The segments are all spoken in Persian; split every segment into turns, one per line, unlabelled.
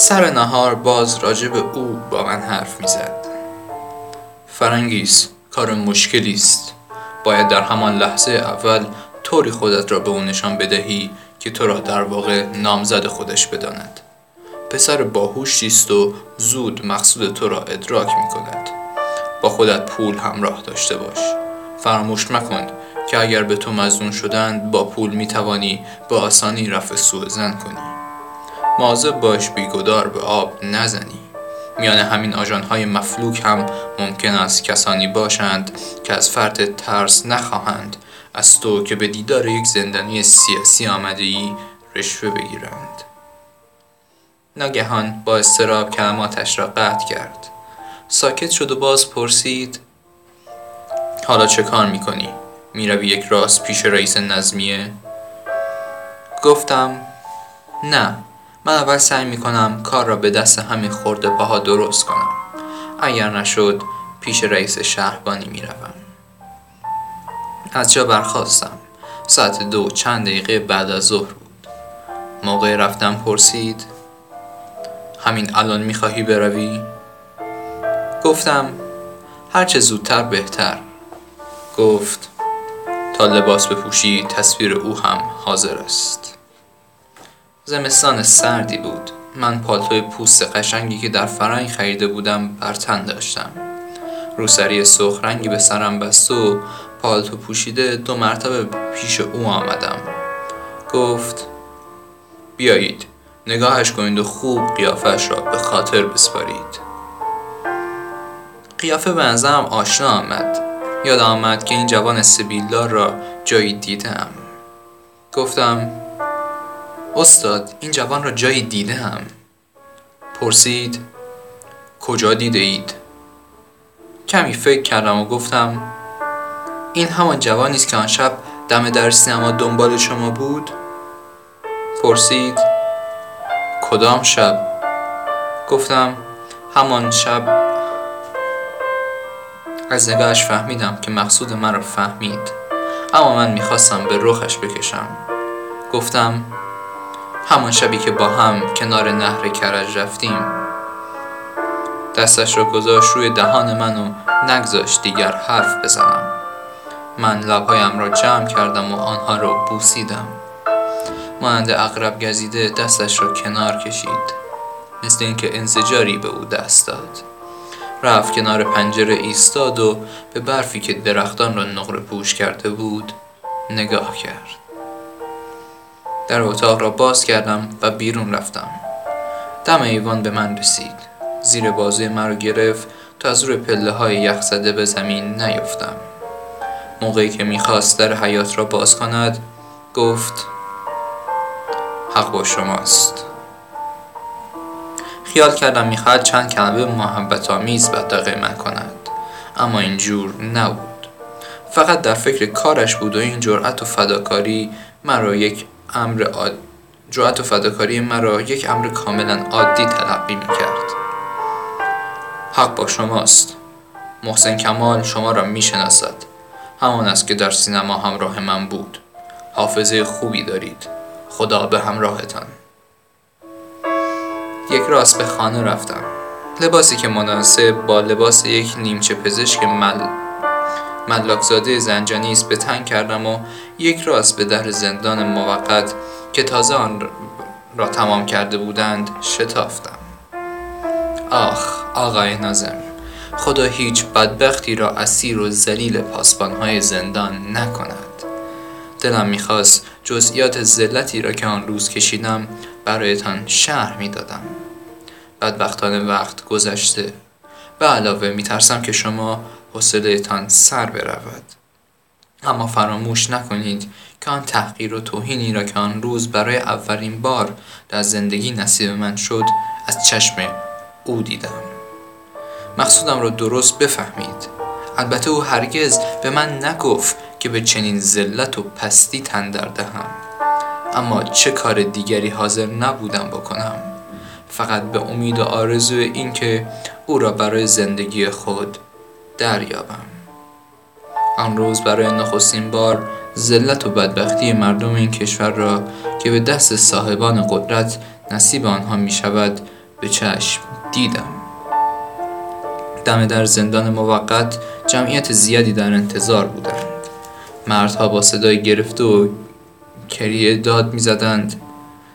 سر نهار باز راجب او با من حرف می‌زد. فرنگیس کار مشکلی است. باید در همان لحظه اول طوری خودت را به او نشان بدهی که تو را در واقع نامزد خودش بداند. پسر باهوشی است و زود مقصود تو را ادراک می کند با خودت پول همراه داشته باش. فراموش مکن که اگر به تو مزنون شدند با پول می توانی به آسانی رفع سوء زن کنی. مواظب باش بیگدار به آب نزنی. میان همین های مفلوک هم ممکن است کسانی باشند که از فرط ترس نخواهند. از تو که به دیدار یک زندانی سیاسی آمده ای رشوه بگیرند. ناگهان با استراب کلماتش را قطع کرد. ساکت شد و باز پرسید حالا چه کار می‌کنی؟ می‌روی یک راست پیش رئیس نظمیه؟ گفتم نه. من اول سعی می‌کنم کار را به دست همین خورده پاها درست کنم. اگر نشد پیش رئیس شهربانی می‌روم. از جا برخواستم ساعت دو چند دقیقه بعد از ظهر بود. موقع رفتم پرسید همین الان می‌خواهی بروی؟ گفتم هرچه زودتر بهتر. گفت تا لباس بپوشی تصویر او هم حاضر است. زمستان سردی بود. من پالتوی پوست قشنگی که در فرنگ خریده بودم بر تن داشتم. روسری سرخ رنگی به سرم بست و پالتو پوشیده دو مرتبه پیش او آمدم. گفت بیایید نگاهش کنید و خوب قیافش را به خاطر بسپارید. قیافه به نظرم آشنا آمد. یاد آمد که این جوان سبیلدار را جایی دیدم. گفتم استاد این جوان را جایی دیدم پرسید کجا دیده اید؟ کمی فکر کردم و گفتم این همان جوانی است که آن شب دم در سینما دنبال شما بود؟ پرسید کدام شب؟ گفتم همان شب از نگاهش فهمیدم که مقصود من را فهمید اما من می‌خواستم به رخش بکشم گفتم همان شبی که با هم کنار نهر کرج رفتیم. دستش را گذاشت روی دهان من و نگذاشت دیگر حرف بزنم. من لبهایم را جمع کردم و آنها را بوسیدم. مانند اقرب گزیده دستش را کنار کشید. مثل اینکه انزجاری به او دست داد. رفت کنار پنجره ایستاد و به برفی که درختان را نقره پوش کرده بود نگاه کرد. در اتاق را باز کردم و بیرون رفتم. دم ایوان به من رسید. زیر بازوی مرا گرفت تا از روی پله های یخ زده به زمین نیفتم. موقعی که می‌خواست در حیات را باز کند گفت حق با شماست. خیال کردم می‌خواهد چند کلمه محبت آمیز بداقه من کند. اما اینجور نبود. فقط در فکر کارش بود و این جرأت و فداکاری مرا یک امر عاد... جرأت و فداکاری مرا یک امر کاملا عادی تلقی می‌کرد. حق با شماست. محسن کمال شما را می‌شناسد. همان است که در سینما همراه من بود. حافظه خوبی دارید. خدا به همراهتان. یک راست به خانه رفتم. لباسی که مناسب با لباس یک نیمچه پزشک مل... ملاکزاده زنجانی است به تن کردم و یک راست به در زندان موقت که تازه آن را تمام کرده بودند شتافتم. آخ آقای نازم خدا هیچ بدبختی را اسیر و زلیل پاسبانهای زندان نکند. دلم می‌خواست جزئیات ذلتی را که آن روز کشیدم برایتان شهر می‌دادم. بدبختانه وقت گذشته به علاوه میترسم که شما حوصلهتان سر برود. اما فراموش نکنید که آن تحقیر و توهینی را که آن روز برای اولین بار در زندگی نصیب من شد از چشم او دیدم. مقصودم را درست بفهمید. البته او هرگز به من نگفت که به چنین ذلت و پستی تن دهم. اما چه کار دیگری حاضر نبودم بکنم. فقط به امید و آرزوی اینکه او را برای زندگی خود دریابم. آن روز برای نخستین بار ذلت و بدبختی مردم این کشور را که به دست صاحبان قدرت نصیب آنها می شود به چشم دیدم. دم در زندان موقت جمعیت زیادی در انتظار بودند. مردها با صدای گرفته و کریه داد می‌زدند.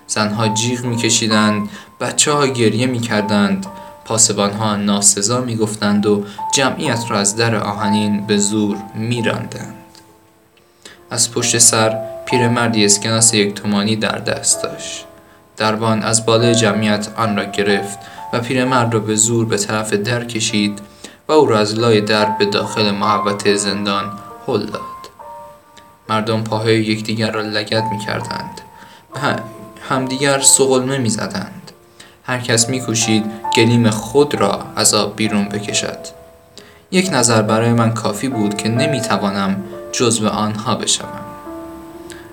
زنها جیغ میکشیدند. بچه ها گریه می‌کردند. پاسبان ها ناسزا می‌گفتند و جمعیت را از در آهنین به زور میراندند. از پشت سر پیرمردی اسکناس یک تومانی در دست داشت. دربان از بالای جمعیت آن را گرفت و پیرمرد را به زور به طرف در کشید و او را از لای در به داخل محوطه زندان هل داد. مردم پاهای یکدیگر را لگد می کردند همدیگر سغلمه می زدند هر کس می کوشید گلیم خود را از آب بیرون بکشد یک نظر برای من کافی بود که نمی توانم جزو آنها بشوم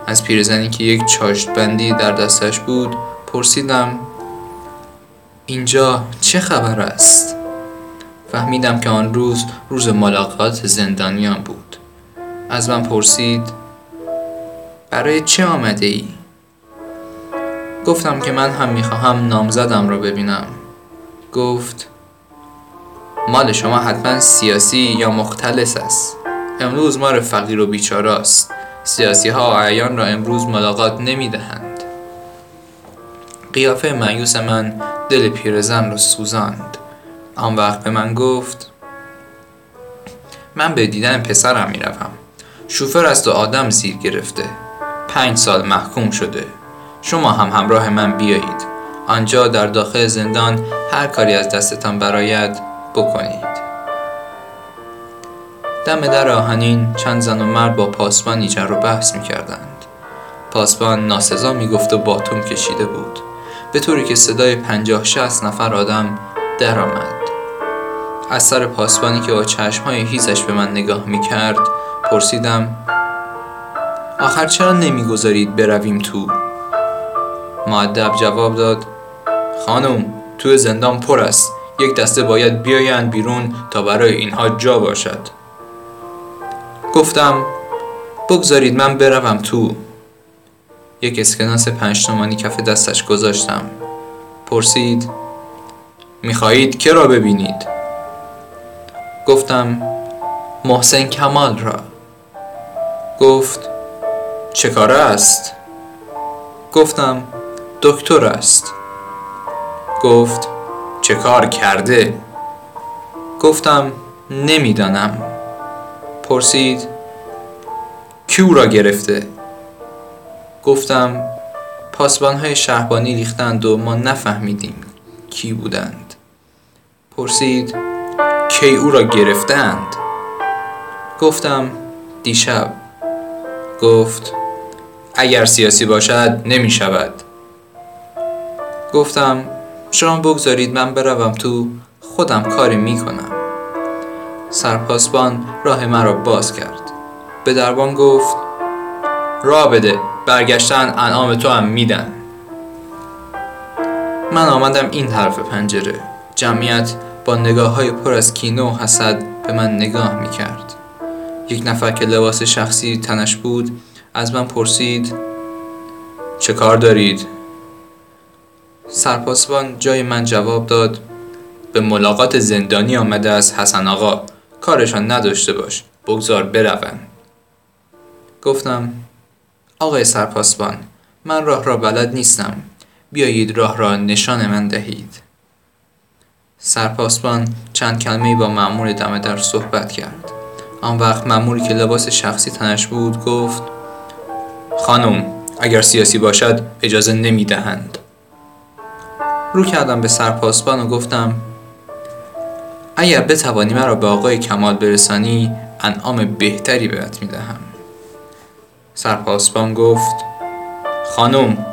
از پیرزنی که یک چاشت بندی در دستش بود پرسیدم اینجا چه خبر است؟ فهمیدم که آن روز روز ملاقات زندانیان بود از من پرسید برای چه آمده ای؟ گفتم که من هم می‌خواهم نامزدم را ببینم. گفت مال شما حتما سیاسی یا مختلس است. امروز مار فقیر و بیچاره است. سیاسی ها اعیان را امروز ملاقات نمی دهند قیافه معیوس من دل پیرزن را سوزاند. آن وقت به من گفت من به دیدن پسرم می روم شوفر است و آدم زیر گرفته. پنج سال محکوم شده. شما هم همراه من بیایید. آنجا در داخل زندان هر کاری از دستتان براید بکنید. دم در آهنین چند زن و مرد با پاسبان ایجر رو بحث می‌کردند. پاسبان ناسزا می‌گفت و باتوم کشیده بود. به طوری که صدای پنجاه شست نفر آدم درآمد. از سر پاسبانی که با چشمهای هیزش به من نگاه می‌کرد پرسیدم آخر چرا نمی‌گذارید برویم تو؟ معدب جواب داد. خانم تو زندان پر است. یک دسته باید بیایند بیرون تا برای اینها جا باشد. گفتم بگذارید من بروم تو. یک اسکناس پنج تومانی کف دستش گذاشتم. پرسید می‌خواهید که را ببینید؟ گفتم محسن کمال را. گفت چه کاره است؟ گفتم دکتر است. گفت چه کار کرده؟ گفتم نمی‌دانم. پرسید کیو را گرفته؟ گفتم پاسبان های شهبانی ریختند و ما نفهمیدیم کی بودند. پرسید کی او را گرفتند؟ گفتم دیشب. گفت اگر سیاسی باشد نمی شود گفتم شما بگذارید من بروم تو خودم کاری می کنم سرپاسبان راه مرا باز کرد. به دربان گفت راه بده برگشتن انعام تو هم میدن. من آمدم این طرف پنجره. جمعیت با نگاه های پر از کینه و حسد به من نگاه می کرد یک نفر که لباس شخصی تنش بود از من پرسید چه کار دارید؟ سرپاسبان جای من جواب داد. به ملاقات زندانی آمده از حسن آقا. کارشان نداشته باش. بگذار بروم. گفتم آقای سرپاسبان من راه را بلد نیستم. بیایید راه را نشان من دهید. سرپاسبان چند کلمه با مأمور دم در صحبت کرد. آن وقت مأموری که لباس شخصی تنش بود گفت خانم اگر سیاسی باشد اجازه نمی دهند رو کردم به سرپاسبان و گفتم اگر بتوانی مرا به آقای کمال برسانی انعام بهتری بهت می‌دهم. سرپاسبان گفت خانم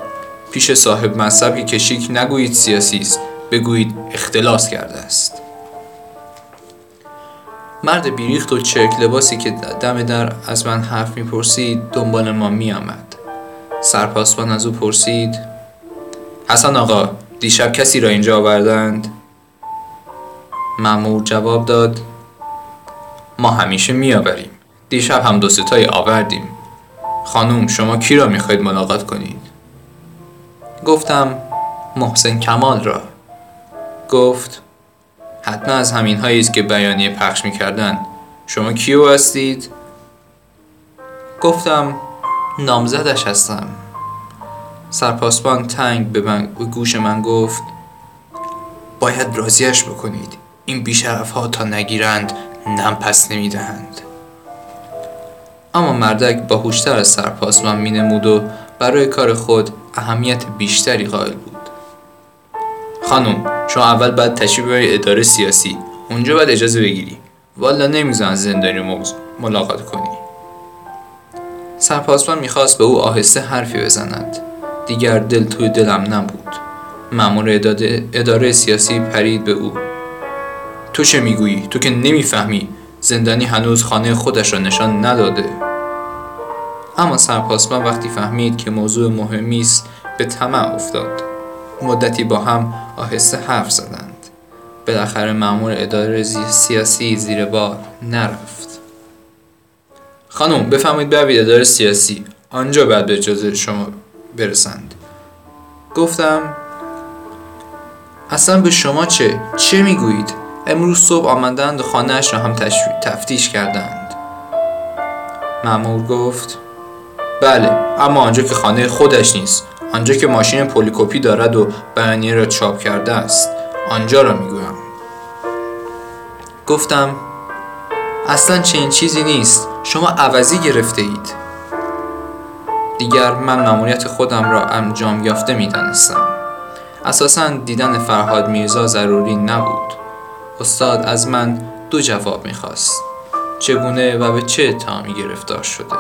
پیش صاحب منصبی کشیک نگویید سیاسی است بگویید اختلاس کرده است. مرد بیریخت و چرک لباسی که دم در از من حرف می‌پرسید دنبال ما میآمد. سرپاسبان از او پرسید حسن آقا دیشب کسی را اینجا آوردند؟ مامور جواب داد ما همیشه میآوریم. دیشب هم دو ستای آوردیم. خانوم شما کی را می‌خواهید ملاقات کنید؟ گفتم محسن کمال را. گفت حتما از همین هایی است که بیانیه پخش می‌کردن. شما کیو هستید؟ گفتم نامزدش هستم. سرپاسبان تنگ به, به گوش من گفت باید راضیش بکنید. این بیشرف ها تا نگیرند نم پس نمی‌دهند. اما مردک باهوشتر از سرپاسبان می نمود و برای کار خود اهمیت بیشتری قائل بود. خانم شما اول باید تشریف ببری اداره سیاسی. اونجا باید اجازه بگیری. والا نمیزن زندانی موضوع ملاقات کنی. سرپاسبان می‌خواست به او آهسته حرفی بزند. دیگر دل توی دلم نبود. مأمور اداره سیاسی پرید به او. تو چه می‌گویی؟ تو که نمی‌فهمی. زندانی هنوز خانه خودش را نشان نداده. اما سرپاسبان وقتی فهمید که موضوع مهمی است به طمع افتاد. مدتی با هم آهسته حرف زدند. بالاخره مأمور اداره سیاسی زیر بار نرفت. خانم بفهمید بروید اداره سیاسی. آنجا بعد به اجازه شما برسند گفتم اصلا به شما چه؟ چه می‌گویید؟ امروز صبح آمدند و خانهاش را هم تفتیش کردند مأمور گفت بله اما آنجا که خانه خودش نیست آنجا که ماشین پولیکوپی دارد و بیانیه را چاپ کرده است آنجا را می‌گویم گفتم اصلا چنین چیزی نیست شما عوضی گرفته اید دیگر من مأموریت خودم را انجام یافته می‌دانستم. اساسا دیدن فرهاد میرزا ضروری نبود. استاد از من دو جواب می‌خواست. چگونه و به چه اتهامی گرفتار شده؟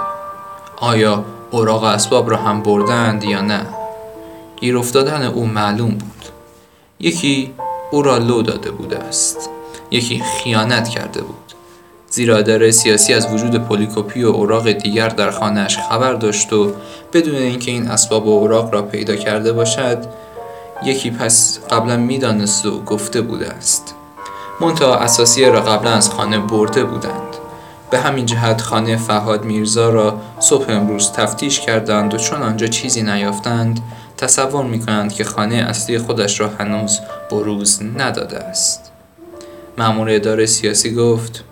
آیا اوراق اسباب را هم بردند یا نه؟ گیر افتادن او معلوم بود. یکی او را لو داده بوده است. یکی خیانت کرده بود. زیرا اداره سیاسی از وجود پولیکوپی و اوراق دیگر در خانهاش خبر داشت و بدون اینکه این اسباب و اوراق را پیدا کرده باشد یکی پس قبلا می‌دانست و گفته بوده است. منتها اساسی را قبلا از خانه برده بودند. به همین جهت خانه فهاد میرزا را صبح امروز تفتیش کردند و چون آنجا چیزی نیافتند تصور می کنند که خانه اصلی خودش را هنوز بروز نداده است. مأمور اداره سیاسی گفت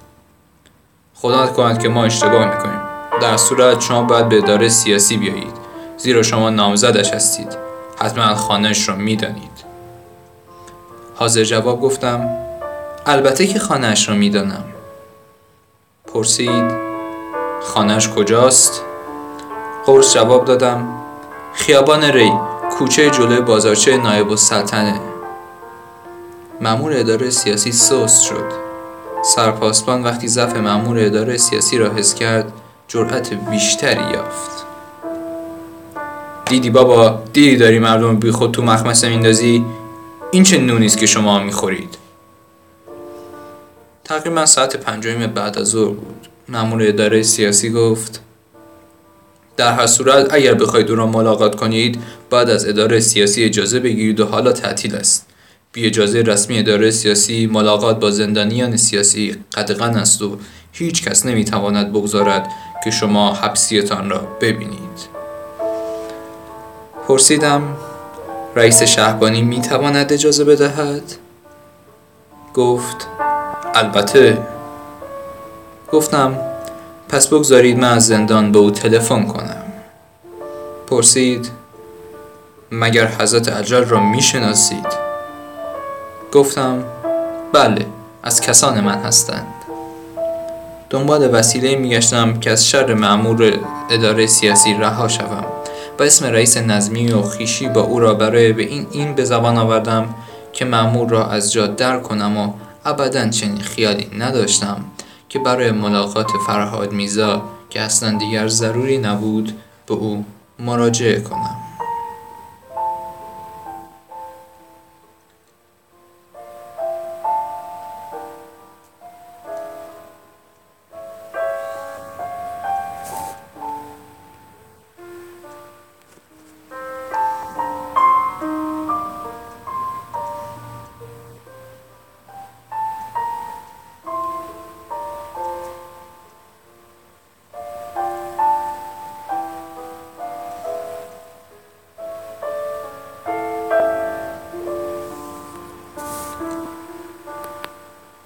خدا کند که ما اشتباه می‌کنیم. در صورت شما باید به اداره سیاسی بیایید. زیرا شما نامزدش هستید. حتما خانهش را می‌دانید. حاضر جواب گفتم البته که خانهش را می‌دانم. پرسید خانهش کجاست؟ قرص جواب دادم خیابان ری کوچه جلوی بازارچه نایب السلطنه. مأمور اداره سیاسی سوست شد. سرپاسبان وقتی ضعف مأمور اداره سیاسی را حس کرد جرأت بیشتری یافت. دیدی بابا دیدی داری مردم بی خود تو مخمسه میندازی؟ این چه نونی که شما می‌خورید؟ تقریبا ساعت پنجم بعد از ظهر بود. مأمور اداره سیاسی گفت در هر صورت اگر بخواید او را ملاقات کنید بعد از اداره سیاسی اجازه بگیرید و حالا تعطیل است. بی اجازه رسمی اداره سیاسی ملاقات با زندانیان سیاسی قدغن است و هیچ کس نمی‌تواند بگذارد که شما حبسیتان را ببینید. پرسیدم رئیس شهبانی می‌تواند اجازه بدهد؟ گفت البته. گفتم پس بگذارید من از زندان به او تلفن کنم. پرسید مگر حضرت عجل را می‌شناسید؟ گفتم بله از کسان من هستند. دنبال وسیله میگشتم که از شر معمور اداره سیاسی رها شوم و اسم رئیس نظمی و خیشی با او را برای به این این به زبان آوردم که معمور را از جا در کنم و ابدا چنین خیالی نداشتم که برای ملاقات فرهاد میزا که اصلا دیگر ضروری نبود به او مراجعه کنم.